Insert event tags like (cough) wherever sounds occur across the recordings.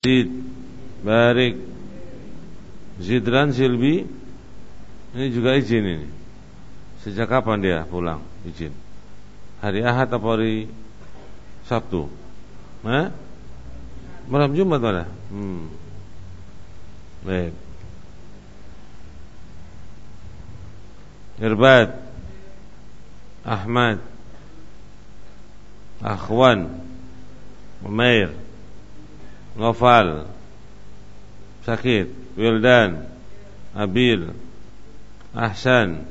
Zid Barik Zidran Silbi Ini juga izin ini Sejak kapan dia pulang izin Hari Ahad atau hari Sabtu Hah? Malam Jumat mana? Hmm. Baik Irbad Ahmad Akhwan Umair Ngofal Sakit Wildan Abil Ahsan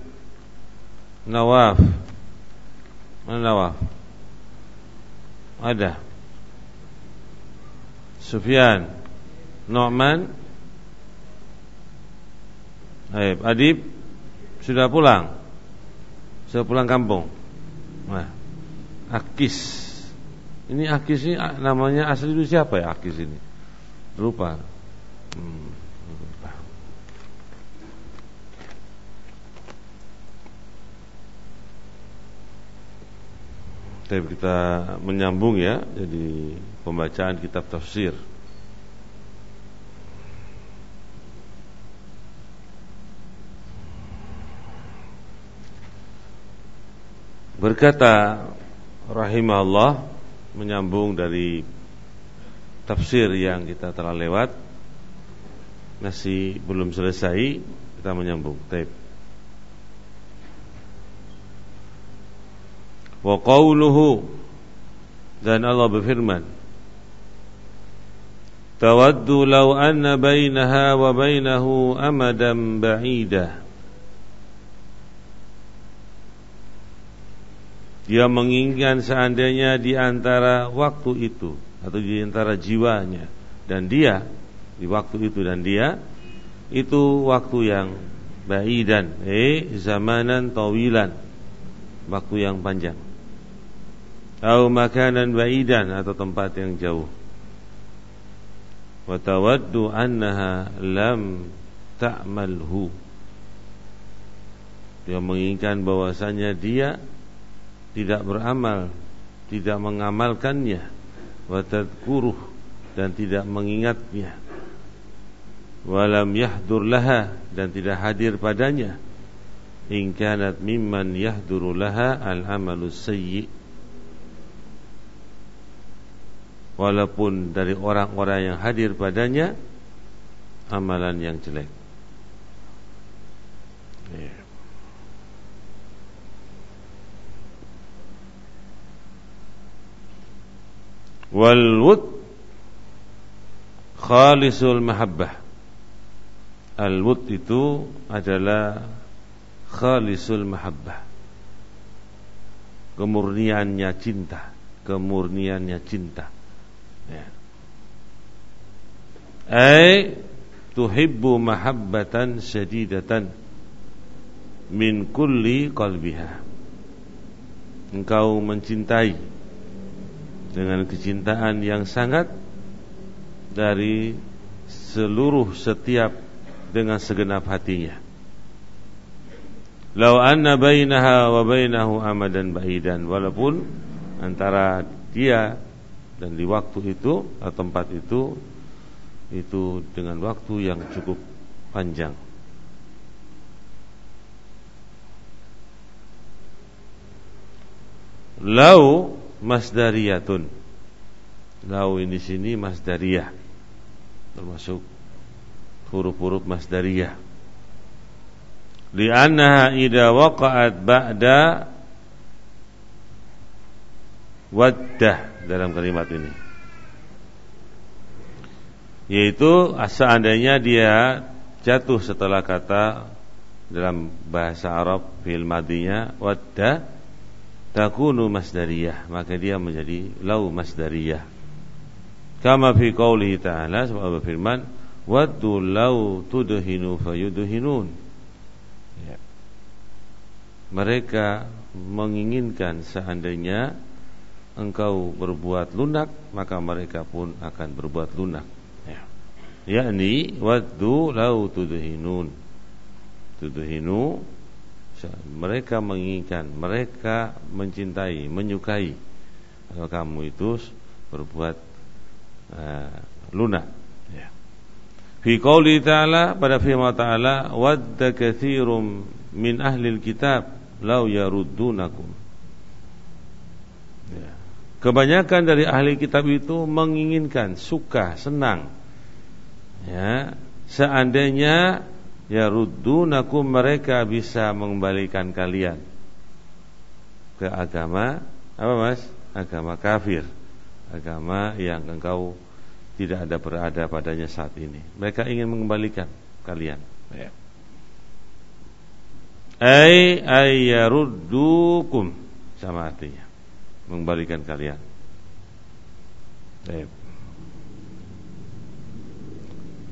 Nawaf. Mana Nawaf? Ada. Sufyan Nu'man. Aib. Adib Sudah pulang. Sudah pulang kampung. Nah Akis Ini Akis ini namanya asli itu siapa ya Akis ini? Lupa. Hmm. Tapi kita menyambung ya Jadi pembacaan kitab tafsir. Berkata rahimahullah menyambung dari tafsir yang kita telah lewat masih belum selesai kita menyambung. Taib. Wa qawluhu dan Allah berfirman Tawaddu law anna bainaha wa bainahu amadan ba'ida Dia menginginkan seandainya di antara waktu itu Atau di antara jiwanya Dan dia Di waktu itu dan dia Itu waktu yang Ba'idan Eh zamanan tawilan Waktu yang panjang. Atau makanan ba'idan atau tempat yang jauh. Wa tawaddu annaha lam ta'malhu. Dia menginginkan bahwasanya dia tidak beramal tidak mengamalkannya wa tadkuruh dan tidak mengingatnya walam yahdur laha dan tidak hadir padanya in kanat mimman yahduru laha al amalus sayyi' walaupun dari orang-orang yang hadir padanya amalan yang jelek. Ya. Wal wud khalisul mahabbah. Al wud itu adalah khalisul mahabbah. Kemurniannya cinta, kemurniannya cinta. Ya. Ai tuhibbu mahabbatan syadidatan min kulli qalbiha. Engkau mencintai dengan kecintaan yang sangat dari seluruh setiap dengan segenap hatinya. Lau anna bainaha wa bainahu amadan ba'idan walaupun antara dia dan di waktu itu atau tempat itu itu dengan waktu yang cukup panjang. Lau masdariyatun. Lau ini sini masdariyah. Termasuk huruf-huruf masdariyah. Li'annaha idza waqa'at ba'da waddah dalam kalimat ini yaitu seandainya dia jatuh setelah kata dalam bahasa Arab fil madinya wadda takunu masdariyah. Maka dia menjadi lau masdariyah. Kama fi qoulihi ta'ala sebab berfirman waddu lau tudhinu fayudhinun. Ya. mereka menginginkan seandainya engkau berbuat lunak maka mereka pun akan berbuat lunak. Ya. yakni waddu lau tudhinun. Tudhinu mereka menginginkan mereka mencintai menyukai kalau kamu itu berbuat uh, lunak Fi qouli ta'ala pada firman ta'ala wadda katsirum min ahli kitab law yaruddunakum. Ya. Kebanyakan dari ahli kitab itu menginginkan, suka, senang. Ya, seandainya ya ruddunakum mereka bisa mengembalikan kalian ke agama apa Mas? Agama kafir. Agama yang engkau tidak ada berada padanya saat ini. Mereka ingin mengembalikan kalian. Ya. Ay ayyaruddukum sama artinya mengembalikan kalian. Baik.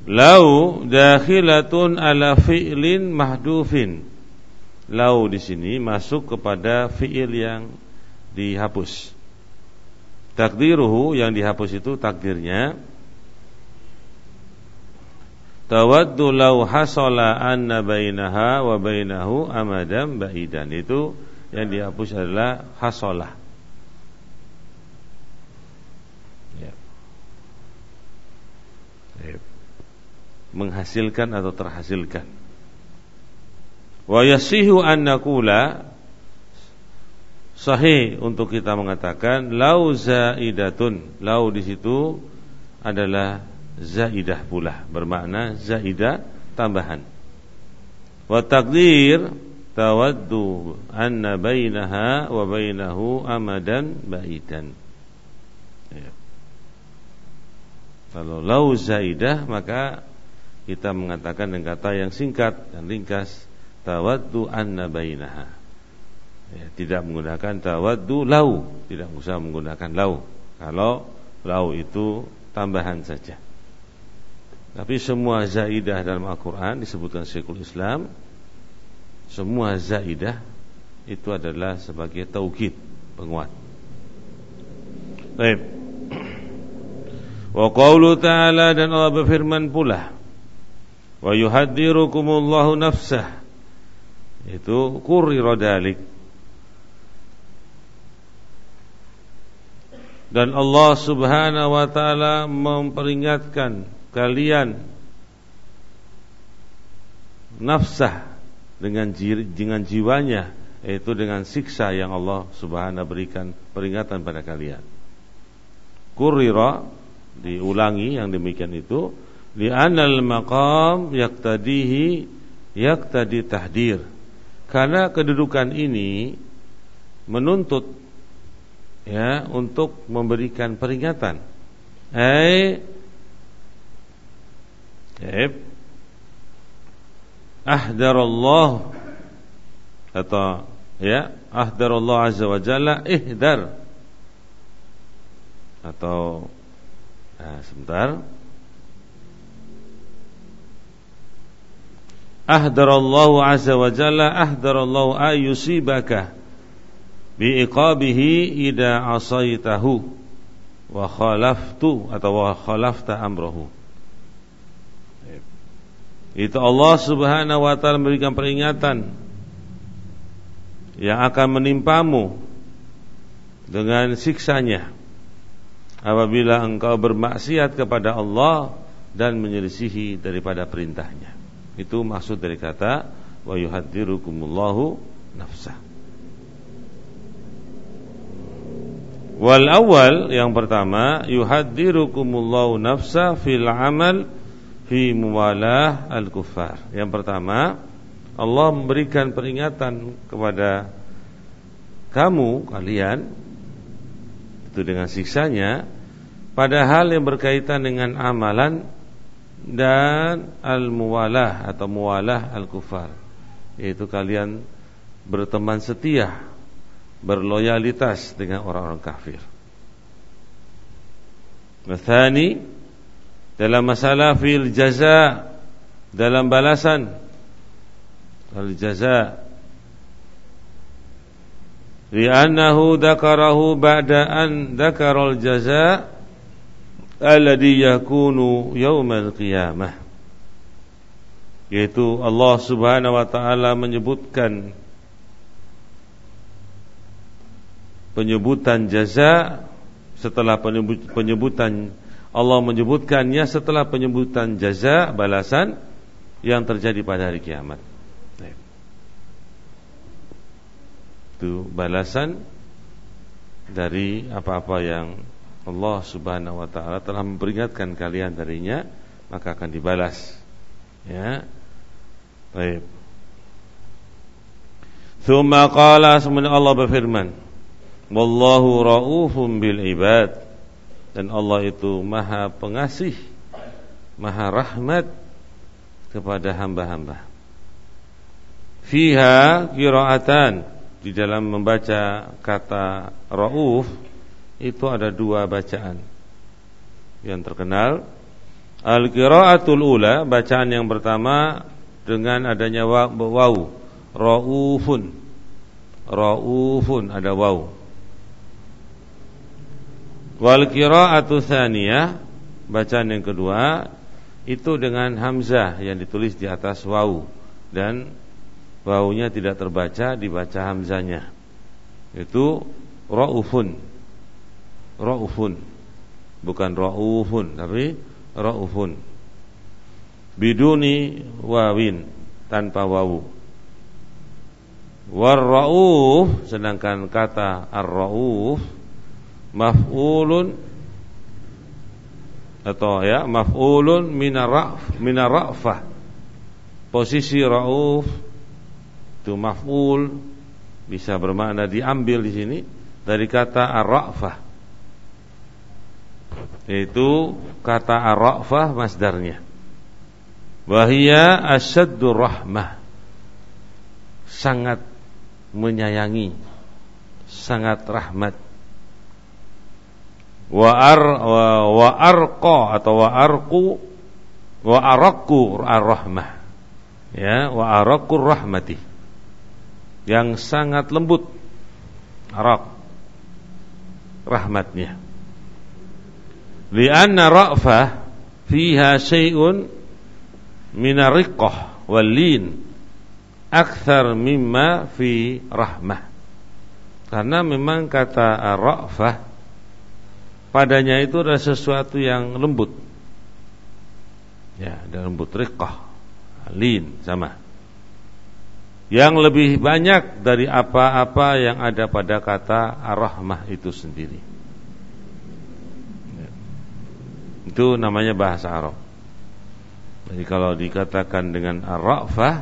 Lau dakhilatun ala fi'lin mahdufin. Lau di sini masuk kepada fi'il yang dihapus. Takdiruhu yang dihapus itu takdirnya Tawaddu law hasala anna bainaha wa bainahu amadan ba'idan. Itu yang dihapus adalah hasalah. Ya. ya. Menghasilkan atau terhasilkan. Wa yasihu an naqula sahih untuk kita mengatakan lau zaidatun. Lau di situ adalah zaidah pula bermakna zaidah tambahan wa takdir tawaddu anna bainaha wa bainahu amadan baidan ya. kalau lau zaidah maka kita mengatakan dengan kata yang singkat dan ringkas tawaddu anna bainaha ya, tidak menggunakan tawaddu lau tidak usah menggunakan lau kalau lau itu tambahan saja tapi semua zaidah dalam Al-Quran disebutkan Syekhul Islam Semua zaidah itu adalah sebagai taukid penguat. Baik. (clears throat) Wa qawlu ta'ala dan Allah berfirman pula Wa yuhaddirukumullahu nafsah Itu kurri dalik Dan Allah subhanahu wa ta'ala memperingatkan kalian nafsah dengan dengan jiwanya yaitu dengan siksa yang Allah Subhanahu berikan peringatan pada kalian. Kurira diulangi yang demikian itu li'anal maqam yaktadihi yaktadi tahdir. Karena kedudukan ini menuntut ya untuk memberikan peringatan. Eh Taib. Ahdarallah atau ya, ahdarallah azza wa jalla ihdar. Atau nah, sebentar. Ahdarallahu azza wa jalla ahdarallahu ayusibaka biiqabihi ida asaitahu wa khalaftu atau wa khalafta amrahu itu Allah Subhanahu wa taala memberikan peringatan yang akan menimpamu dengan siksanya apabila engkau bermaksiat kepada Allah dan menyelisihi daripada perintahnya. Itu maksud dari kata wa yuhadzirukumullahu nafsa. Wal awal yang pertama yuhadzirukumullahu nafsa fil amal fi muwalah al-kuffar. Yang pertama, Allah memberikan peringatan kepada kamu kalian itu dengan siksanya pada hal yang berkaitan dengan amalan dan al-muwalah atau muwalah al-kufar. Yaitu kalian berteman setia berloyalitas dengan orang-orang kafir. Mathani dalam masalah fil jaza dalam balasan. Al jaza. Li'annahu dzakarahu ba'da an dzakara al jaza alladhi yakunu yaumal qiyamah yaitu Allah Subhanahu wa taala menyebutkan penyebutan jaza setelah penyebutan Allah menyebutkannya setelah penyebutan jaza balasan yang terjadi pada hari kiamat. Itu balasan dari apa-apa yang Allah Subhanahu wa taala telah memperingatkan kalian darinya, maka akan dibalas. Ya. Baik. Thumma qala Allah berfirman, Wallahu ra'ufun bil ibad dan Allah itu maha pengasih maha rahmat kepada hamba-hamba fiha qiraatan di dalam membaca kata rauf itu ada dua bacaan yang terkenal al qiraatul ula bacaan yang pertama dengan adanya waw raufun raufun ada waw Wal qira'atu tsaniyah bacaan yang kedua itu dengan hamzah yang ditulis di atas wau dan waunya tidak terbaca dibaca hamzanya. Itu raufun. Raufun. Bukan raufun tapi raufun. Biduni wawin tanpa wawu. War rauf sedangkan kata ar-rauf maf'ulun atau ya maf'ulun minaraf minarafah posisi rauf itu maf'ul bisa bermakna diambil di sini dari kata ar-ra'fah yaitu kata ar-ra'fah masdarnya. Wahia asyaddur rahmah. Sangat menyayangi sangat rahmat. Wa ar wa arqa atau wa arqu wa araqu ar-rahmah. Ya wa araqu rahmati. Yang sangat lembut araq rahmatnya lianna ra'fah fiha syai'un min ar-riqqah wal lin akthar mimma fi rahmah karena memang kata ar-ra'fah padanya itu adalah sesuatu yang lembut. Ya, dan lembut riqah, lin sama. Yang lebih banyak dari apa-apa yang ada pada kata ar-rahmah itu sendiri. Ya. Itu namanya bahasa Arab. Jadi kalau dikatakan dengan ar-ra'fah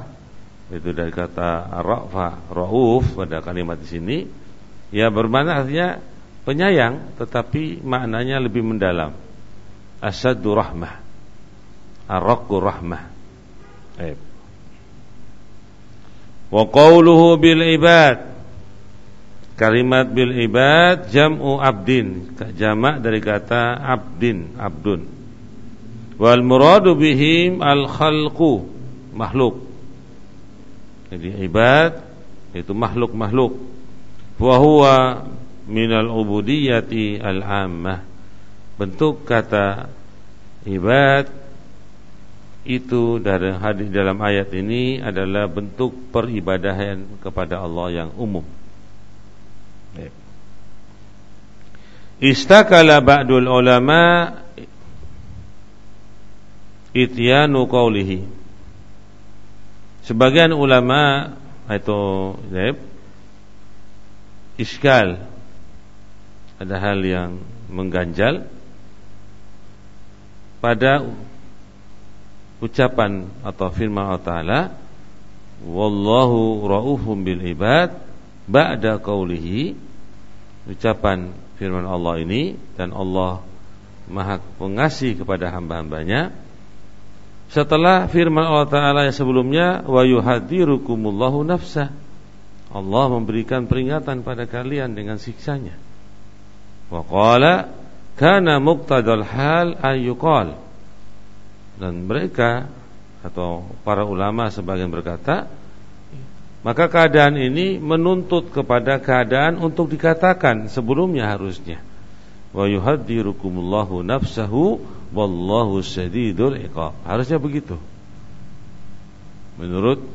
itu dari kata ar-ra'fah, rauf pada kalimat di sini, ya bermakna artinya penyayang tetapi maknanya lebih mendalam. Asyaddu rahmah arraqqu rahmah. Qawluhu bil ibad kalimat bil ibad jam'u abdin. Jamak dari kata abdin abdun. Wal muradu bihim al khalqu makhluk. Jadi ibad itu makhluk-makhluk wa huwa minal ubudiyati al-ammah bentuk kata ibad itu dari hadis dalam ayat ini adalah bentuk peribadahan kepada Allah yang umum. Istakala ba'dul ulama ityanu qawlihi. Sebagian ulama itu iskal ada hal yang mengganjal pada ucapan atau firman Allah Taala wallahu raufum bil ibad ba'da qaulihi ucapan firman Allah ini dan Allah Maha Pengasih kepada hamba-hambanya setelah firman Allah Taala yang sebelumnya wa yuhadzirukumullahu nafsa Allah memberikan peringatan pada kalian dengan siksanya Wa qala kana muqtadal hal ayyuqal. Dan mereka atau para ulama sebagian berkata maka keadaan ini menuntut kepada keadaan untuk dikatakan sebelumnya harusnya. Wa yuhadzirukumullahu nafsahu wallahu syadidul iqab. Harusnya begitu. Menurut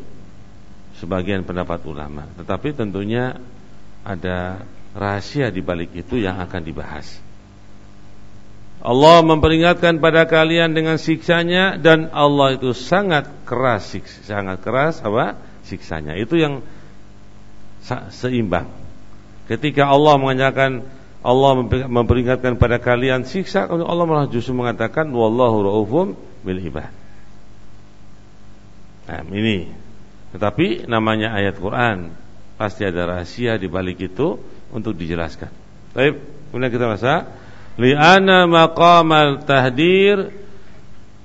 sebagian pendapat ulama. Tetapi tentunya ada rahasia di balik itu yang akan dibahas. Allah memperingatkan pada kalian dengan siksanya dan Allah itu sangat keras sangat keras apa siksanya. Itu yang seimbang. Ketika Allah mengatakan Allah memperingatkan pada kalian siksa Allah malah justru mengatakan wallahu raufum bil ibad nah ini. Tetapi namanya ayat Quran pasti ada rahasia di balik itu untuk dijelaskan. Baik kemudian kita masa li'ana maqamal tahdir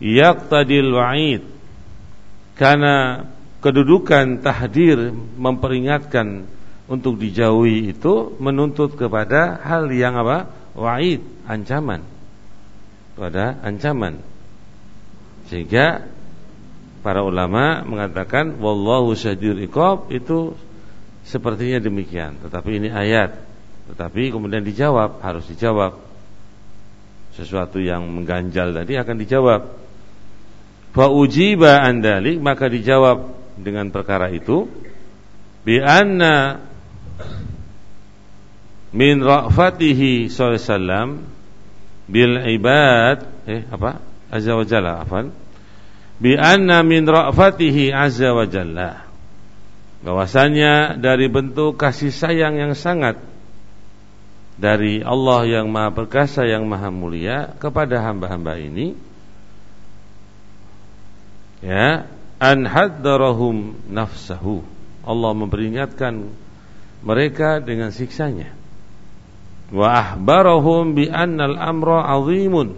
yaqtadil wa'id. Karena kedudukan tahdir memperingatkan untuk dijauhi itu menuntut kepada hal yang apa? wa'id, ancaman. Pada ancaman. Sehingga para ulama mengatakan wallahu syadidul iqab itu sepertinya demikian, tetapi ini ayat. Tetapi kemudian dijawab, harus dijawab sesuatu yang mengganjal tadi akan dijawab. Fa ujiba andalik maka dijawab dengan perkara itu bi anna min ra'fatihi sallallahu bil ibad eh apa? Azza wa jalla afan bi anna min ra'fatihi azza wa jalla. Bahwasanya dari bentuk kasih sayang yang sangat dari Allah yang Maha Perkasa yang Maha Mulia kepada hamba-hamba ini ya an haddarahum nafsahu. Allah memperingatkan mereka dengan siksanya. Wa ahbarahum bi annal amra azimun.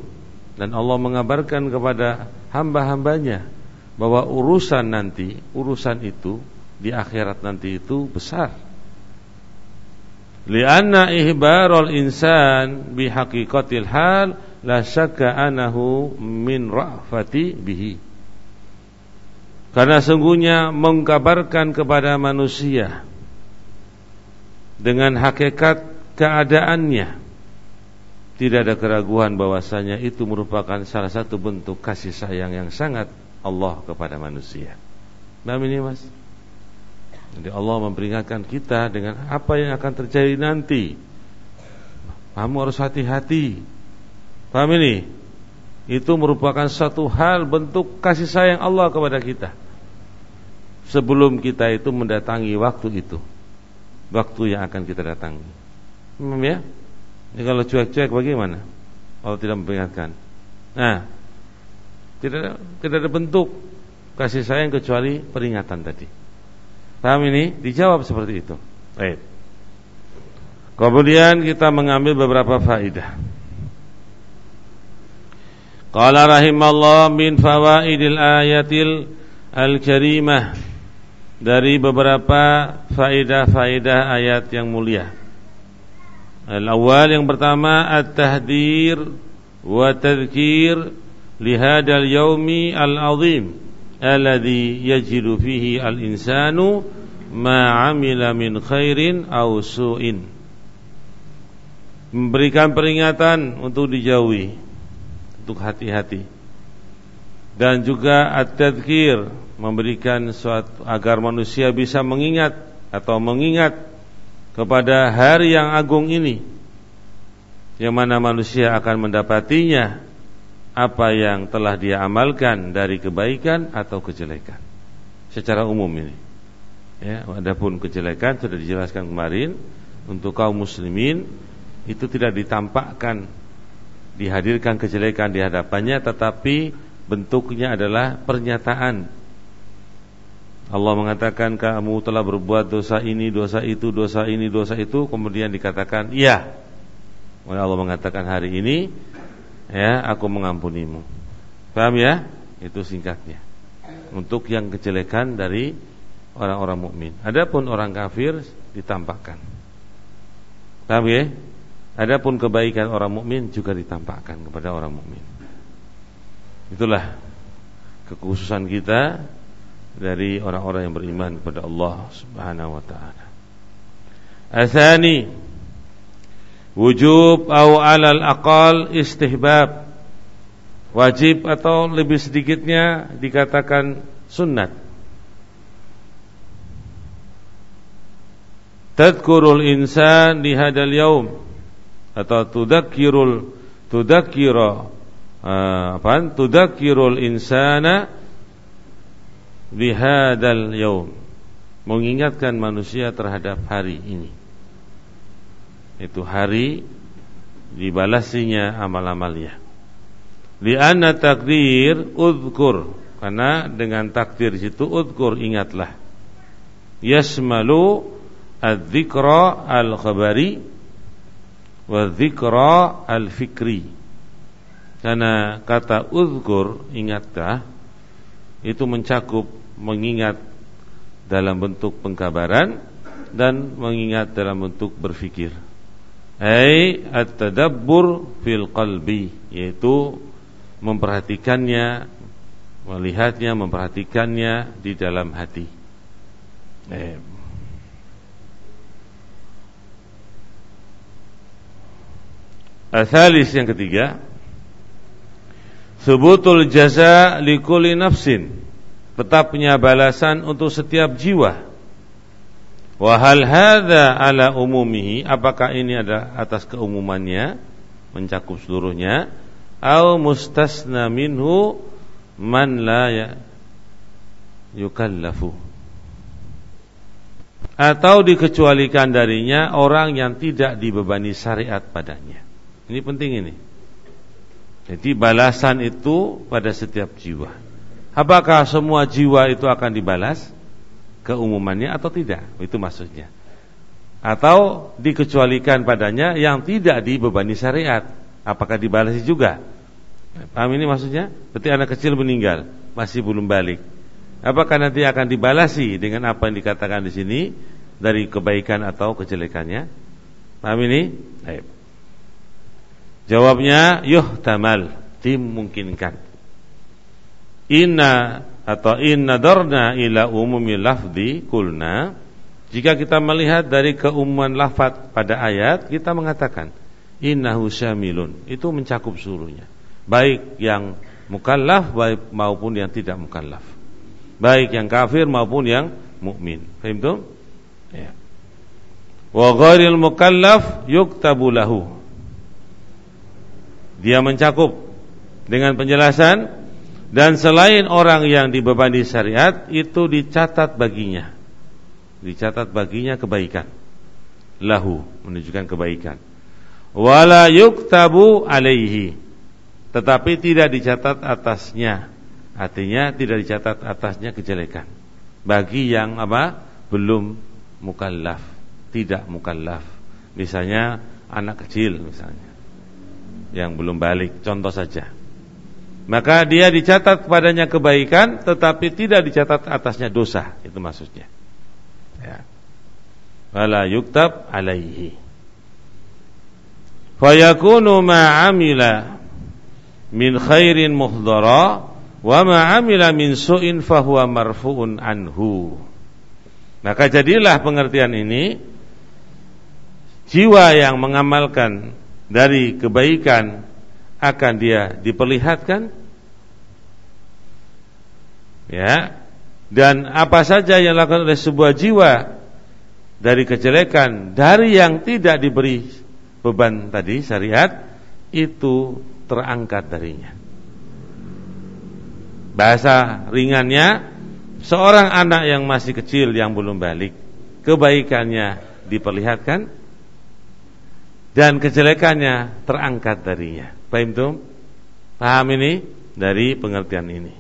Dan Allah mengabarkan kepada hamba-hambanya bahwa urusan nanti urusan itu di akhirat nanti itu besar. Lianna ihbarul insan bihaqiqatil hal la syakka anahu min ra'fati bihi. Karena sungguhnya mengkabarkan kepada manusia dengan hakikat keadaannya tidak ada keraguan bahwasanya itu merupakan salah satu bentuk kasih sayang yang sangat Allah kepada manusia. Paham ini Mas? Jadi Allah memperingatkan kita dengan apa yang akan terjadi nanti. Kamu harus hati-hati. Paham ini? Itu merupakan satu hal bentuk kasih sayang Allah kepada kita. Sebelum kita itu mendatangi waktu itu. Waktu yang akan kita datangi. Paham ya? Ini kalau cuek-cuek bagaimana? Kalau tidak memperingatkan. Nah, tidak tidak ada bentuk kasih sayang kecuali peringatan tadi. Paham ini? Dijawab seperti itu. Baik. Kemudian kita mengambil beberapa faidah. Qala rahimallah min fawaidil ayatil al-karimah dari beberapa faidah-faidah ayat yang mulia. Al-awwal yang pertama at-tahdir wa tadhkir li hadzal yaumi al-azim alladhi yajidu fihi al-insanu ma amila min khairin aw su'in memberikan peringatan untuk dijauhi untuk hati-hati dan juga at-tadhkir memberikan suatu agar manusia bisa mengingat atau mengingat kepada hari yang agung ini yang mana manusia akan mendapatinya apa yang telah dia amalkan dari kebaikan atau kejelekan secara umum ini. Ya, adapun kejelekan sudah dijelaskan kemarin untuk kaum muslimin itu tidak ditampakkan dihadirkan kejelekan di hadapannya tetapi bentuknya adalah pernyataan Allah mengatakan kamu telah berbuat dosa ini, dosa itu, dosa ini, dosa itu kemudian dikatakan iya. Allah mengatakan hari ini ya aku mengampunimu. Paham ya? Itu singkatnya. Untuk yang kejelekan dari orang-orang mukmin. Adapun orang kafir ditampakkan. Paham ya? Adapun kebaikan orang mukmin juga ditampakkan kepada orang mukmin. Itulah kekhususan kita dari orang-orang yang beriman kepada Allah Subhanahu wa taala. Asani wujub atau alal aqal istihbab wajib atau lebih sedikitnya dikatakan sunnat tadkurul insan di hadal yaum atau tudakkirul tudakkira uh, apa tudakkirul insana bihadal yaum. Mengingatkan manusia terhadap hari ini. Itu hari dibalasinya amal-amalnya. Lianna takdir udhkur. Karena dengan takdir situ udhkur ingatlah. Yasmalu adzikra al-khabari wa dzikra al-fikri karena kata uzkur ingatkah itu mencakup mengingat dalam bentuk pengkabaran dan mengingat dalam bentuk berfikir ai at-tadabbur fil qalbi yaitu memperhatikannya melihatnya memperhatikannya di dalam hati eh. Athalis yang ketiga Subutul jaza likuli nafsin. Tetapnya balasan untuk setiap jiwa. Wahal hadha ala umumihi? Apakah ini ada atas keumumannya? Mencakup seluruhnya. Au mustasna minhu Man la ya Yukallafu. Atau dikecualikan darinya Orang yang tidak dibebani syariat padanya. Ini penting ini. Jadi balasan itu pada setiap jiwa. Apakah semua jiwa itu akan dibalas keumumannya atau tidak? Itu maksudnya. Atau dikecualikan padanya yang tidak dibebani syariat. Apakah dibalasi juga? Paham ini maksudnya? Berarti anak kecil meninggal, masih belum balik. Apakah nanti akan dibalasi dengan apa yang dikatakan di sini dari kebaikan atau kejelekannya? Paham ini? Baik. Jawabnya yuhtamal, dimungkinkan. Inna atau inna darna ila umumi lafdi kulna. Jika kita melihat dari keumuman lafat pada ayat kita mengatakan innahu syamilun. Itu mencakup seluruhnya. Baik yang mukallaf baik maupun yang tidak mukallaf. Baik yang kafir maupun yang mukmin. Paham tu ya. Wa ghairil mukallaf yuktabu lahu dia mencakup dengan penjelasan dan selain orang yang dibebani syariat itu dicatat baginya. Dicatat baginya kebaikan. Lahu menunjukkan kebaikan. Wala yuktabu alaihi. Tetapi tidak dicatat atasnya. Artinya tidak dicatat atasnya kejelekan. Bagi yang apa? Belum mukallaf, tidak mukallaf. Misalnya anak kecil misalnya yang belum balik, contoh saja. Maka dia dicatat kepadanya kebaikan tetapi tidak dicatat atasnya dosa, itu maksudnya. Ya. Wala yuktab alaihi. Fayakunu ma amila min khairin muhdara wa ma amila min su'in fahuwa marfu'un anhu. Maka jadilah pengertian ini jiwa yang mengamalkan dari kebaikan akan dia diperlihatkan. Ya. Dan apa saja yang dilakukan oleh sebuah jiwa dari kejelekan dari yang tidak diberi beban tadi syariat itu terangkat darinya. Bahasa ringannya seorang anak yang masih kecil yang belum balik kebaikannya diperlihatkan dan kejelekannya terangkat darinya. Paham tuh? Paham ini dari pengertian ini.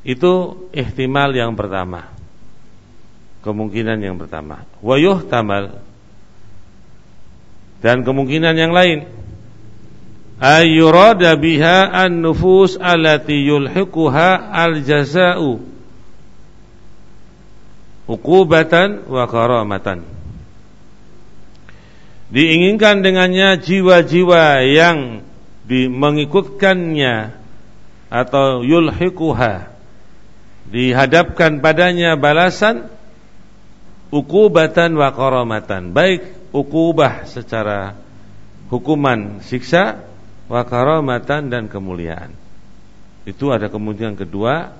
Itu ihtimal yang pertama. Kemungkinan yang pertama. Wayuh tamal dan kemungkinan yang lain ayyurada biha an-nufus allati yulhiquha al-jaza'u uqubatan wa karamatan diinginkan dengannya jiwa-jiwa yang mengikutkannya atau yulhiquha dihadapkan padanya balasan ukubatan wa karamatan baik ukubah secara hukuman siksa wa karamatan dan kemuliaan. Itu ada kemungkinan kedua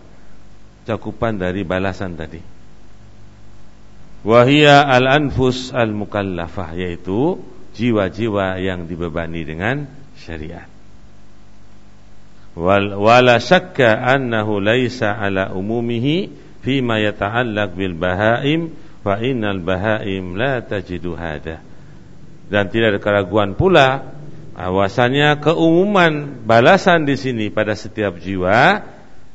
cakupan dari balasan tadi Wahia al-anfus al-mukallafah yaitu jiwa-jiwa yang dibebani dengan syariat. Wal wala syakka annahu laisa ala umumihi fima yata'allaq bil bahaim fa innal bahaim la tajidu hada. Dan tidak ada keraguan pula bahwasanya keumuman balasan di sini pada setiap jiwa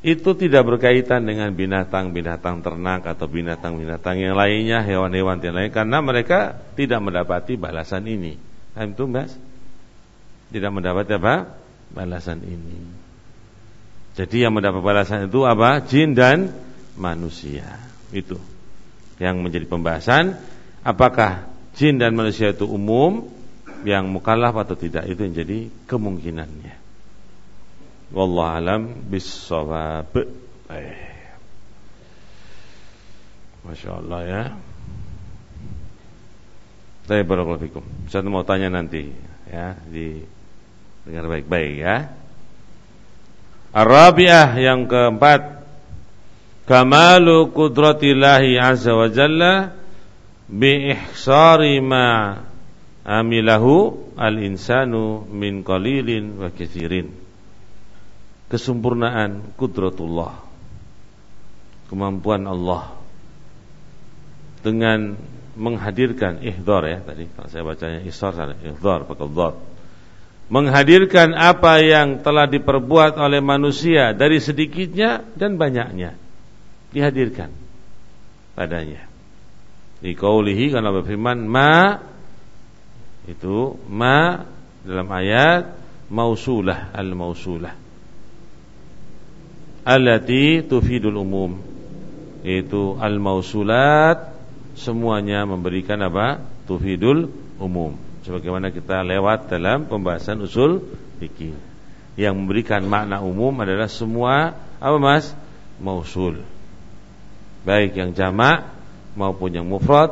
itu tidak berkaitan dengan binatang-binatang ternak atau binatang-binatang yang lainnya, hewan-hewan yang lain karena mereka tidak mendapati balasan ini. Paham itu, Mas? Tidak mendapat apa? Balasan ini. Jadi yang mendapat balasan itu apa? Jin dan manusia. Itu yang menjadi pembahasan apakah jin dan manusia itu umum yang mukallaf atau tidak itu yang jadi kemungkinannya. Wallahu alam bisawab. Eh. Masya Allah ya. Saya barakallahu. Saya mau tanya nanti ya di dengar baik-baik ya. Arabiah yang keempat Kamalu kudratillahi azza wa jalla bi ihsari ma amilahu al insanu min qalilin wa katsirin kesempurnaan kudratullah kemampuan Allah dengan menghadirkan ihdar ya tadi kalau saya bacanya isar sana ihdar pakai dhat menghadirkan apa yang telah diperbuat oleh manusia dari sedikitnya dan banyaknya dihadirkan padanya. Di kaulihi karena berfirman ma itu ma dalam ayat mausulah al mausulah allati tufidul umum. Yaitu al mausulat semuanya memberikan apa? Tufidul umum. Sebagaimana kita lewat dalam pembahasan usul fikih. Yang memberikan makna umum adalah semua apa Mas? Mausul. Baik yang jamak maupun yang mufrad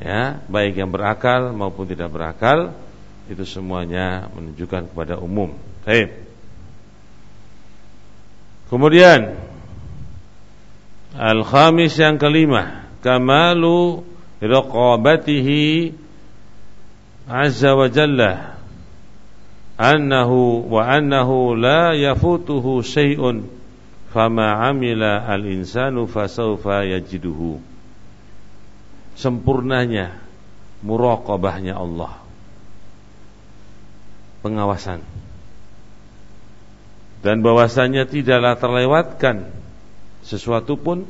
ya baik yang berakal maupun tidak berakal itu semuanya menunjukkan kepada umum. Baik Kemudian Al-khamis yang kelima Kamalu Raqabatihi Azza wa Jalla Annahu wa annahu la yafutuhu syai'un Fama amila al-insanu fasawfa yajiduhu. Sempurnanya Muraqabahnya Allah. Pengawasan dan bahwasanya tidaklah terlewatkan sesuatu pun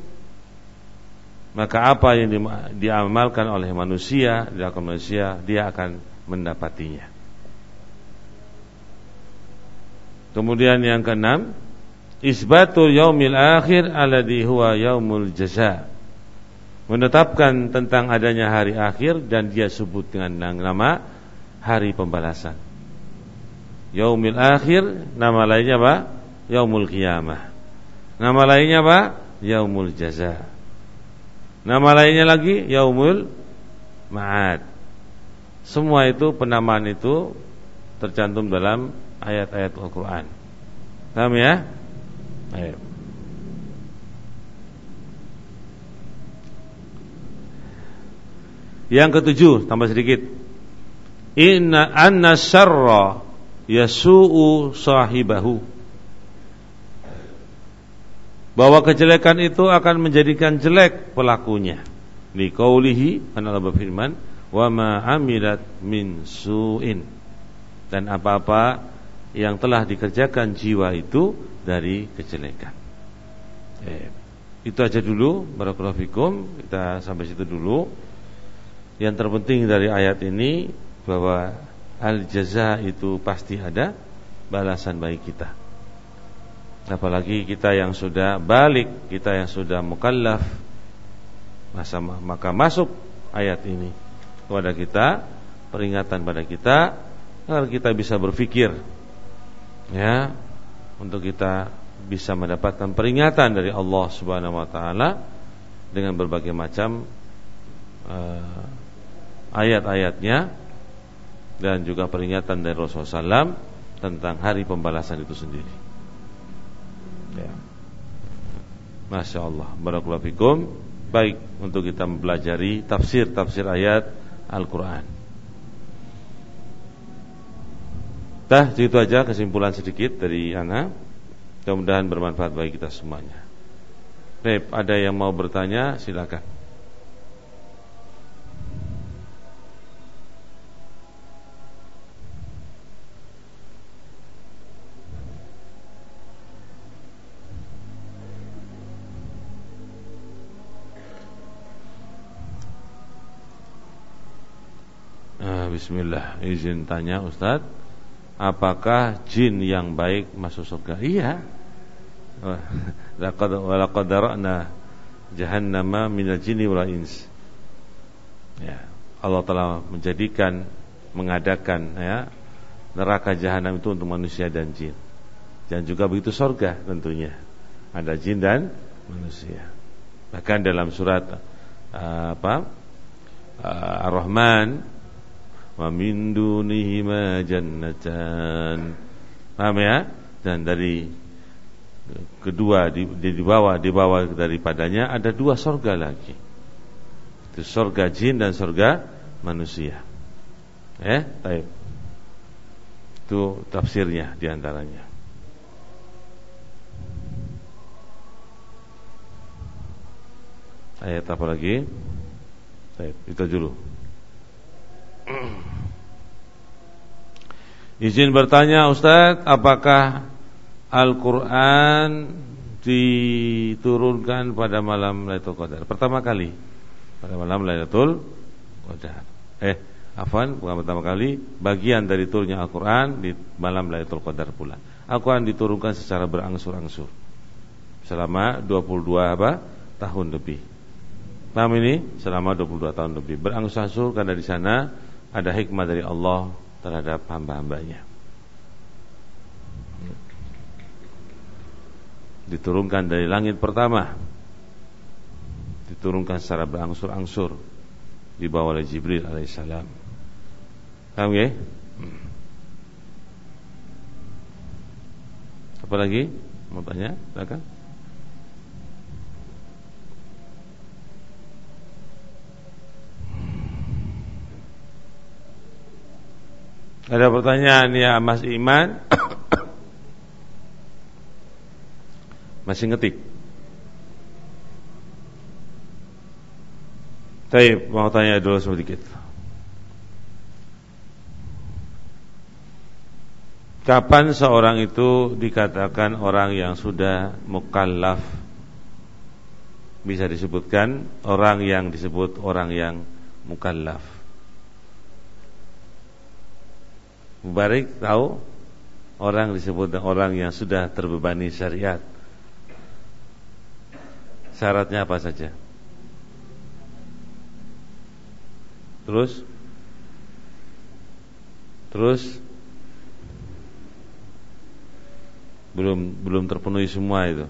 maka apa yang diamalkan oleh manusia dilakukan manusia dia akan mendapatinya. Kemudian yang keenam isbatul yaumil akhir alladhi huwa yaumul jaza. Menetapkan tentang adanya hari akhir dan dia sebut dengan nama hari pembalasan Yaumil akhir nama lainnya apa? Yaumul qiyamah. Nama lainnya apa? Yaumul jaza. Nama lainnya lagi Yaumul ma'ad. Semua itu penamaan itu tercantum dalam ayat-ayat Al-Qur'an. Paham ya? Ayo. Yang ketujuh tambah sedikit. Inna anna yasu'u sahibahu bahwa kejelekan itu akan menjadikan jelek pelakunya. Li qaulihi Allah berfirman, "Wa ma amilat min su'in." Dan apa-apa yang telah dikerjakan jiwa itu dari kejelekan. Eh, itu aja dulu barakallahu fikum. Kita sampai situ dulu. Yang terpenting dari ayat ini bahwa al jaza itu pasti ada balasan bagi kita. Apalagi kita yang sudah balik, kita yang sudah mukallaf, masa maka masuk ayat ini kepada kita, peringatan pada kita agar kita bisa berpikir ya untuk kita bisa mendapatkan peringatan dari Allah Subhanahu wa taala dengan berbagai macam uh, ayat-ayatnya dan juga peringatan dari Rasulullah SAW tentang hari pembalasan itu sendiri. Ya. Masya Allah, barakallahu fikum. Baik untuk kita mempelajari tafsir-tafsir ayat Al-Quran. Dah, itu aja kesimpulan sedikit dari Ana. Mudah-mudahan bermanfaat bagi kita semuanya. Baik, ada yang mau bertanya silakan. Bismillah. Izin tanya Ustadz Apakah jin yang baik masuk surga? Iya. Laqad jahannama minal jinni wal ins. Ya. Allah telah menjadikan mengadakan ya neraka jahanam itu untuk manusia dan jin. Dan juga begitu surga tentunya. Ada jin dan manusia. Bahkan dalam surat uh, apa uh, Ar-Rahman min dunihima jannatan. Paham ya? Dan dari kedua di, di bawah di bawah daripadanya ada dua sorga lagi. Itu sorga jin dan sorga manusia. Eh, baik. Itu tafsirnya di antaranya. Ayat apa lagi? Baik, itu dulu. Izin bertanya Ustaz, apakah Al-Quran diturunkan pada malam Lailatul Qadar? Pertama kali pada malam Lailatul Qadar. Eh, afan bukan pertama kali, bagian dari turunnya Al-Quran di malam Lailatul Qadar pula. Al-Quran diturunkan secara berangsur-angsur selama 22 apa? tahun lebih. Paham ini? Selama 22 tahun lebih. Berangsur-angsur karena di sana ada hikmah dari Allah terhadap hamba-hambanya. Diturunkan dari langit pertama, diturunkan secara berangsur-angsur, dibawa oleh Jibril alaihissalam. Paham ya? Apa lagi? Mau tanya? Silakan. Ada pertanyaan ya Mas Iman? Masih ngetik? Tapi mau tanya dulu sedikit. Kapan seorang itu dikatakan orang yang sudah mukallaf? Bisa disebutkan orang yang disebut orang yang mukallaf Mubarak tahu orang disebut orang yang sudah terbebani syariat. Syaratnya apa saja? Terus Terus belum belum terpenuhi semua itu.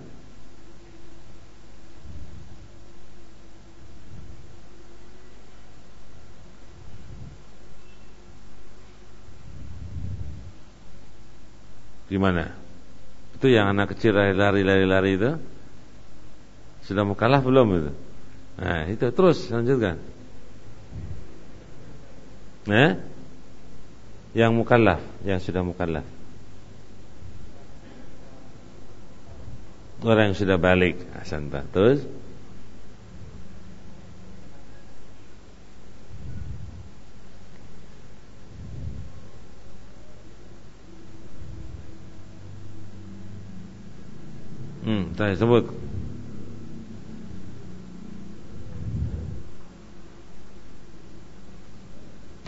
Gimana? Itu yang anak kecil lari-lari-lari itu Sudah mau kalah belum itu? Nah itu terus lanjutkan Nah Yang mukallaf Yang sudah mukallaf Orang yang sudah balik Asanta Terus Hmm, saya sebut.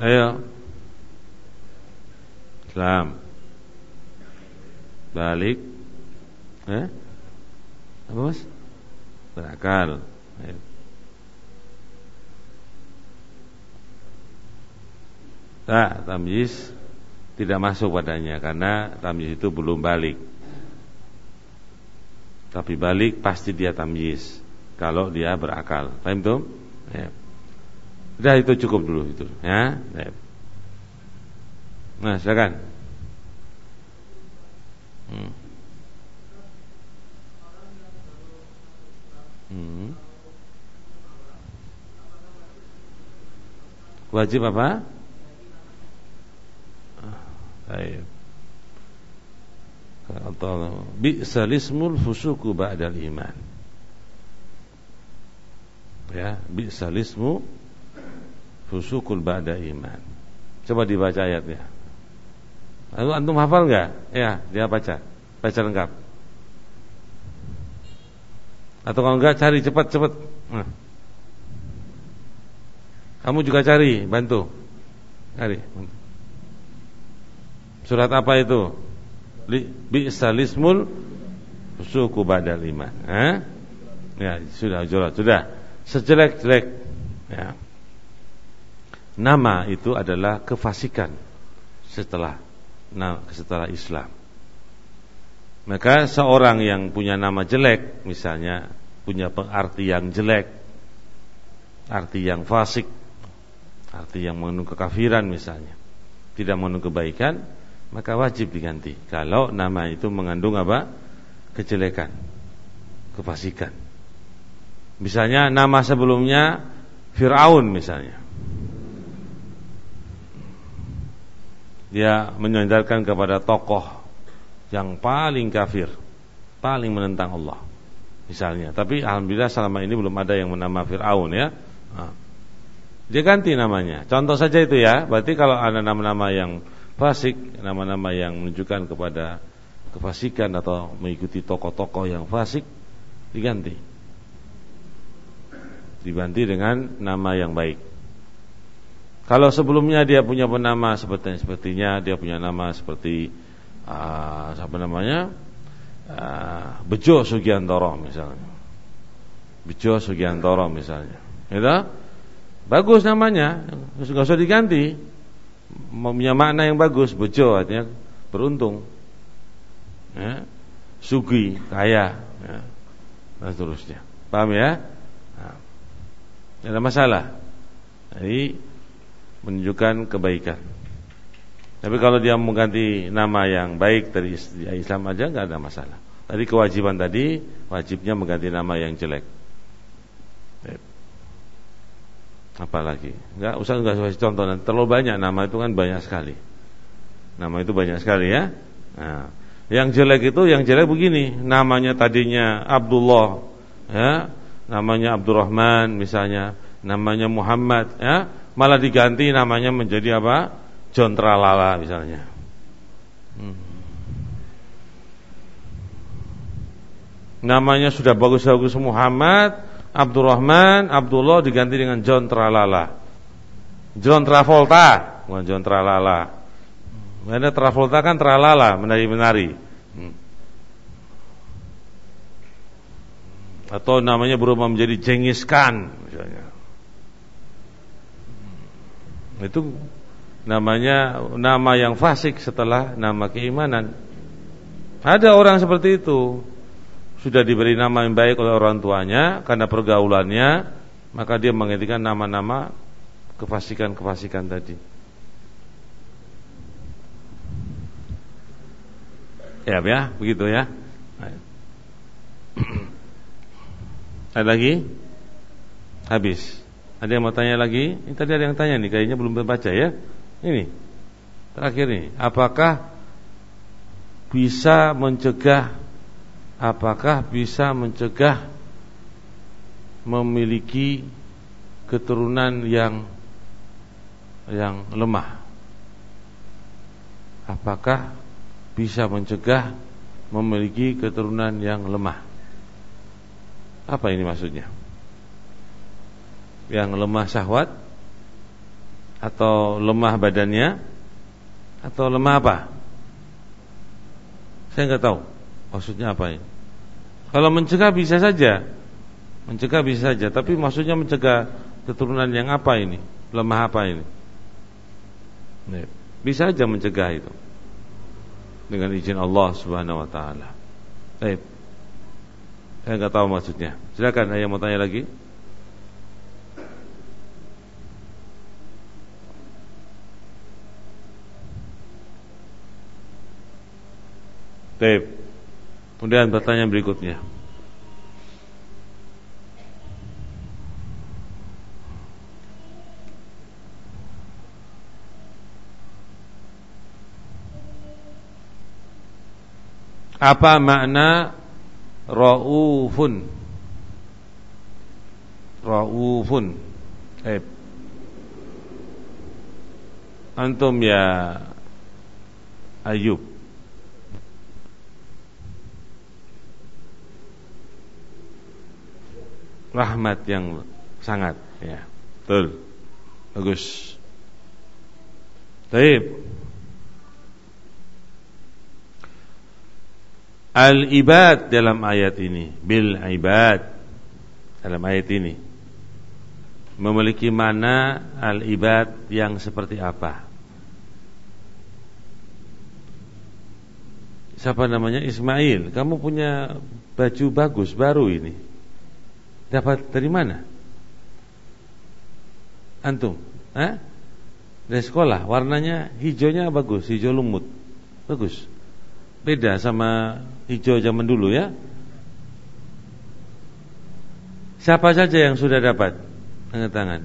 Ayo. Islam. Balik. Eh? Apa mas? Berakal. Ayo. Tak, tidak masuk padanya karena tamyiz itu belum balik. Tapi balik pasti dia tamyiz kalau dia berakal. Paham tuh? Ya. Udah itu cukup dulu itu, ya. ya. Nah, silakan. Hmm. Hmm. Wajib apa? Ah, baik. Atau bi'salismul fusuku ba'dal iman. Ya, bi'salismu fusukul ba'da iman. Coba dibaca ayatnya. Lalu antum hafal enggak? Ya, dia baca. Baca lengkap. Atau kalau enggak cari cepat-cepat. Nah. Kamu juga cari, bantu. Cari. Surat apa itu? Bi'salismul suku badal iman. Eh? Ya, sudah, sudah, sudah. Sejelek-jelek ya. Nama itu adalah kefasikan setelah nah, setelah Islam. Maka seorang yang punya nama jelek misalnya punya arti yang jelek, arti yang fasik, arti yang mengandung kekafiran misalnya, tidak mengandung kebaikan, maka wajib diganti. Kalau nama itu mengandung apa? kejelekan, kefasikan. Misalnya nama sebelumnya Firaun misalnya. Dia menyandarkan kepada tokoh yang paling kafir, paling menentang Allah. Misalnya, tapi alhamdulillah selama ini belum ada yang menama Firaun ya. Nah. Dia ganti namanya. Contoh saja itu ya. Berarti kalau ada nama-nama yang fasik, nama-nama yang menunjukkan kepada kefasikan atau mengikuti tokoh-tokoh yang fasik diganti. Diganti dengan nama yang baik. Kalau sebelumnya dia punya penama seperti sepertinya dia punya nama seperti uh, apa namanya? Uh, Bejo Sugiantoro misalnya. Bejo Sugiantoro misalnya. Itu bagus namanya. Nggak usah diganti punya makna yang bagus Bejo artinya beruntung ya. Sugi kaya ya. dan seterusnya paham ya nah, masalah jadi menunjukkan kebaikan tapi kalau dia mengganti nama yang baik dari Islam aja nggak ada masalah. Tadi kewajiban tadi wajibnya mengganti nama yang jelek. Apalagi nggak usah nggak usah contoh terlalu banyak nama itu kan banyak sekali. Nama itu banyak sekali ya. Nah, yang jelek itu yang jelek begini, namanya tadinya Abdullah, ya, namanya Abdurrahman misalnya, namanya Muhammad, ya, malah diganti namanya menjadi apa? John Tralala misalnya. Hmm. Namanya sudah bagus-bagus Muhammad, Abdurrahman, Abdullah diganti dengan John Tralala. John Travolta, bukan John Tralala. Karena Travolta kan Tralala, menari-menari. Hmm. Atau namanya berubah menjadi Jengis Khan misalnya. Hmm. Itu namanya nama yang fasik setelah nama keimanan. Ada orang seperti itu sudah diberi nama yang baik oleh orang tuanya karena pergaulannya, maka dia menggantikan nama-nama kefasikan-kefasikan tadi. Ya, ya, begitu ya. Ada lagi? Habis. Ada yang mau tanya lagi? Ini tadi ada yang tanya nih, kayaknya belum terbaca ya. Ini terakhir ini, apakah bisa mencegah apakah bisa mencegah memiliki keturunan yang yang lemah? Apakah bisa mencegah memiliki keturunan yang lemah? Apa ini maksudnya? Yang lemah syahwat atau lemah badannya atau lemah apa? Saya nggak tahu maksudnya apa ini. Kalau mencegah bisa saja, mencegah bisa saja, tapi maksudnya mencegah keturunan yang apa ini? Lemah apa ini? Bisa saja mencegah itu dengan izin Allah Subhanahu Wa Taala. Baik, saya nggak tahu maksudnya. Silakan, saya mau tanya lagi. Baik. Kemudian pertanyaan berikutnya. Apa makna raufun? Raufun. Eh. Antum ya Ayub. Rahmat yang sangat ya. Betul. Bagus. Baik. Al-ibad dalam ayat ini, bil ibad dalam ayat ini memiliki mana al-ibad yang seperti apa? Siapa namanya Ismail? Kamu punya baju bagus baru ini. Dapat dari mana? Antum? Hah? Dari sekolah, warnanya hijaunya bagus, hijau lumut. Bagus. Beda sama hijau zaman dulu ya. Siapa saja yang sudah dapat angkat tangan?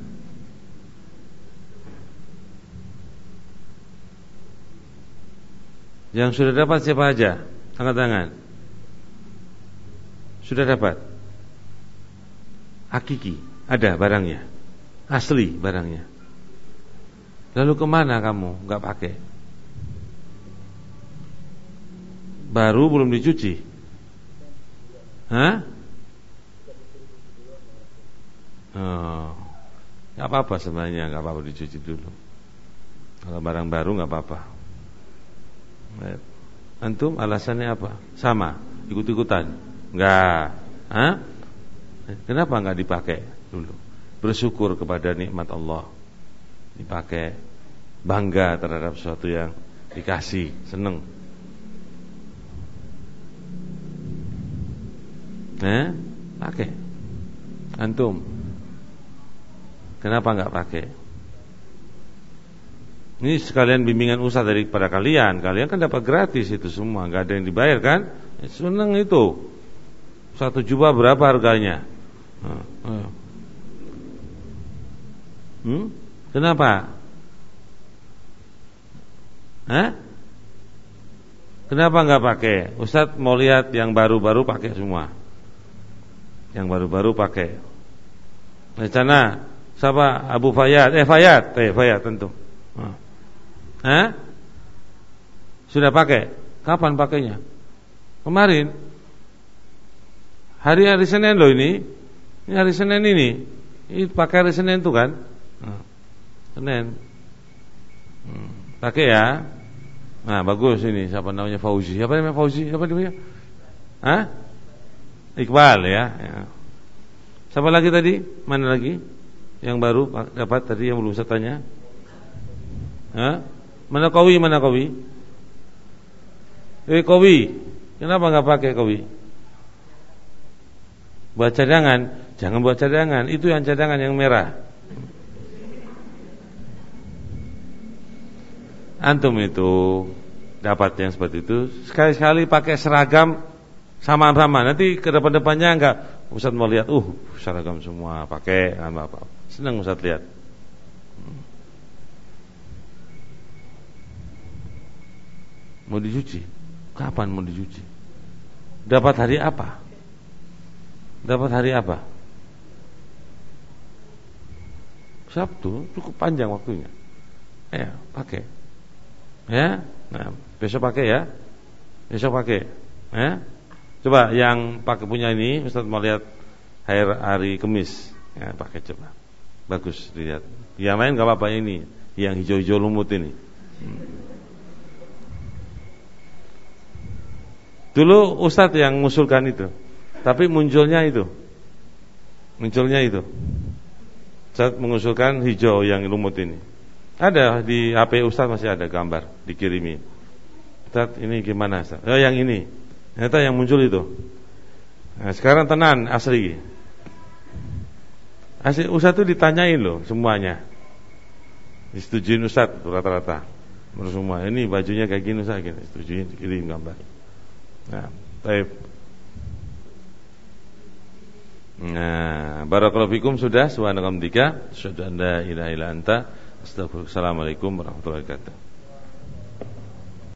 Yang sudah dapat siapa saja? Angkat tangan. Sudah dapat? Hakiki, ada barangnya. Asli barangnya. Lalu ke mana kamu nggak pakai? Baru belum dicuci Hah? Oh, gak apa-apa sebenarnya Gak apa-apa dicuci dulu Kalau barang baru gak apa-apa Antum alasannya apa? Sama, ikut-ikutan Enggak Hah? Kenapa nggak dipakai dulu? Bersyukur kepada nikmat Allah Dipakai Bangga terhadap sesuatu yang dikasih Seneng Eh, pakai. Antum. Kenapa nggak pakai? Ini sekalian bimbingan usaha daripada kalian. Kalian kan dapat gratis itu semua, nggak ada yang dibayar kan? Ya, seneng itu. Satu jubah berapa harganya? Hmm? Kenapa? Hah? Kenapa nggak pakai? Ustadz mau lihat yang baru-baru pakai semua yang baru-baru pakai. Rencana siapa Abu Fayat? Eh Fayat, eh Fayat tentu. Hah? Sudah pakai? Kapan pakainya? Kemarin. Hari hari Senin loh ini. Ini hari Senin ini. Ini pakai hari Senin tuh kan? Senin. Hmm. Pakai ya. Nah, bagus ini. Siapa namanya Fauzi? Siapa namanya Fauzi? Siapa namanya? Hah? Iqbal ya. ya. Siapa lagi tadi? Mana lagi? Yang baru dapat tadi yang belum saya tanya. Hah? Mana kawi? Mana kawi? Eh kawi. Kenapa nggak pakai kawi? Buat cadangan, jangan buat cadangan. Itu yang cadangan yang merah. Antum itu dapat yang seperti itu sekali-sekali pakai seragam sama-sama. Nanti ke depan-depannya enggak Ustaz mau lihat, uh, seragam semua pakai apa apa. Senang Ustaz lihat. Mau dicuci? Kapan mau dicuci? Dapat hari apa? Dapat hari apa? Sabtu cukup panjang waktunya. Ya, pakai. Ya, nah, besok pakai ya. Besok pakai. Ya. Coba yang pakai punya ini Ustaz mau lihat hari, hari Kemis ya, pakai coba. Bagus lihat. Yang lain gak apa-apa ini, yang hijau-hijau lumut ini. Hmm. Dulu Ustadz yang mengusulkan itu, tapi munculnya itu, munculnya itu. Ustadz mengusulkan hijau yang lumut ini. Ada di HP Ustadz masih ada gambar dikirimi. Ustadz ini gimana Ustadz? Oh yang ini. Ternyata yang muncul itu. Nah, sekarang tenan asli. Asli Ustaz itu ditanyain loh semuanya. Disetujuin Ustaz rata-rata. Menurut semua ini bajunya kayak gini Ustaz setujuin kirim gambar. Nah, baik. Nah, barakallahu fikum sudah anda ilaha illa anta. Assalamualaikum warahmatullahi wabarakatuh.